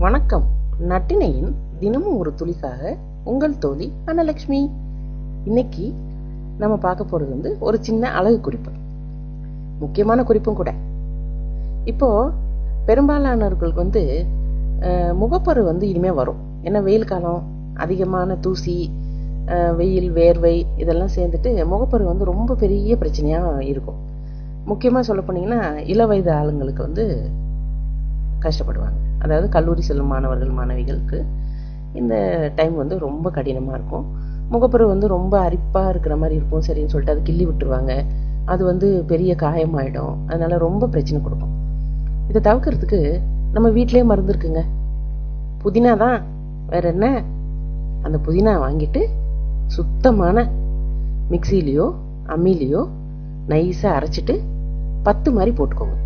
வணக்கம். நட்டினையின் தினமும் ஒரு துளிக்காக உங்கள் தோழி அன்னலக்ஷ்மி. இன்னைக்கு நம்ம பார்க்க போகிறது வந்து ஒரு சின்ன அழகு குறிப்பு. முக்கியமான குறிப்பும் கூட. இப்போ பெரும்பாலானவர்களுக்கு வந்து முகப்பரு வந்து இனிமே வரும். ஏன்னா வெயில் காலம் அதிகமான தூசி வெயில் வேர்வை இதெல்லாம் சேர்ந்துட்டு முகப்பரு வந்து ரொம்ப பெரிய பிரச்சனையாக இருக்கும். முக்கியமாக சொல்ல போனீங்கன்னா இள வயது ஆளுங்களுக்கு வந்து கஷ்டப்படுவாங்க. அதாவது கல்லூரி செல்லும் மாணவர்கள் மாணவிகளுக்கு இந்த டைம் வந்து ரொம்ப கடினமாக இருக்கும். முகப்பரு வந்து ரொம்ப அரிப்பாக இருக்கிற மாதிரி இருக்கும். சரின்னு சொல்லிட்டு அது கிள்ளி விட்டுருவாங்க. அது வந்து பெரிய காயமாயிடும். அதனால ரொம்ப பிரச்சனை கொடுக்கும். இதை தவிர்க்கிறதுக்கு நம்ம வீட்டிலே மருந்து இருக்குங்க. புதினா தான். வேற என்ன? அந்த புதினா வாங்கிட்டு சுத்தமான மிக்சிலேயோ அம்மிலேயோ நைஸாக அரைச்சிட்டு பத்து மாதிரி போட்டுக்கோங்க.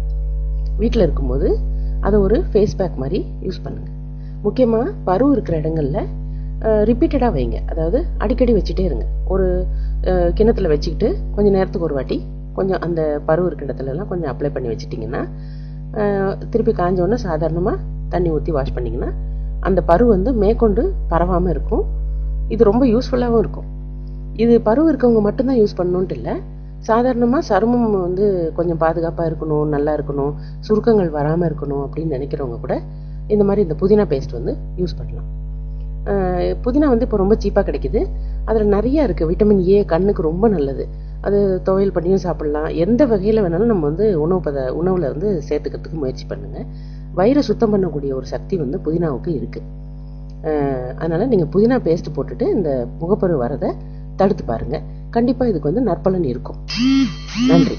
வீட்டில் இருக்கும்போது அதை ஒரு ஃபேஸ் பேக் மாதிரி யூஸ் பண்ணுங்கள் முக்கியமாக பரு இருக்கிற இடங்களில் ரிப்பீட்டடாக வைங்க. அதாவது அடிக்கடி வச்சுட்டே இருங்க. ஒரு கிணத்துல வச்சுக்கிட்டு கொஞ்சம் நேரத்துக்கு ஒரு வாட்டி கொஞ்சம் அந்த பருவ இருக்கிற இடத்துலலாம் கொஞ்சம் அப்ளை பண்ணி வச்சுட்டிங்கன்னா திருப்பி காஞ்சோடனே சாதாரணமாக தண்ணி ஊற்றி வாஷ் பண்ணிங்கன்னா அந்த பரு வந்து மேற்கொண்டு பரவாமல் இருக்கும். இது ரொம்ப யூஸ்ஃபுல்லாகவும் இருக்கும். இது பருவ இருக்கவங்க மட்டும்தான் யூஸ் பண்ணணுன்ட்டு இல்லை. சாதாரணமாக சருமம் வந்து கொஞ்சம் பாதுகாப்பாக இருக்கணும் நல்லா இருக்கணும் சுருக்கங்கள் வராமல் இருக்கணும் அப்படின்னு நினைக்கிறவங்க கூட இந்த மாதிரி இந்த புதினா பேஸ்ட் வந்து யூஸ் பண்ணலாம். புதினா வந்து இப்போ ரொம்ப சீப்பாக கிடைக்கிது. அதில் நிறையா இருக்குது விட்டமின் ஏ கண்ணுக்கு ரொம்ப நல்லது. அது துவையல் பண்ணியும் சாப்பிட்லாம். எந்த வகையில் வேணாலும் நம்ம வந்து உணவு பத உணவில் வந்து சேர்த்துக்கிறதுக்கு முயற்சி பண்ணுங்கள் வயிறை சுத்தம் பண்ணக்கூடிய ஒரு சக்தி வந்து புதினாவுக்கு இருக்குது அதனால் நீங்கள் புதினா பேஸ்ட் போட்டுட்டு இந்த முகப்பரு வரதை தடுத்து பாருங்கள் கண்டிப்பாக இதுக்கு வந்து நற்பலன் இருக்கும். நன்றி.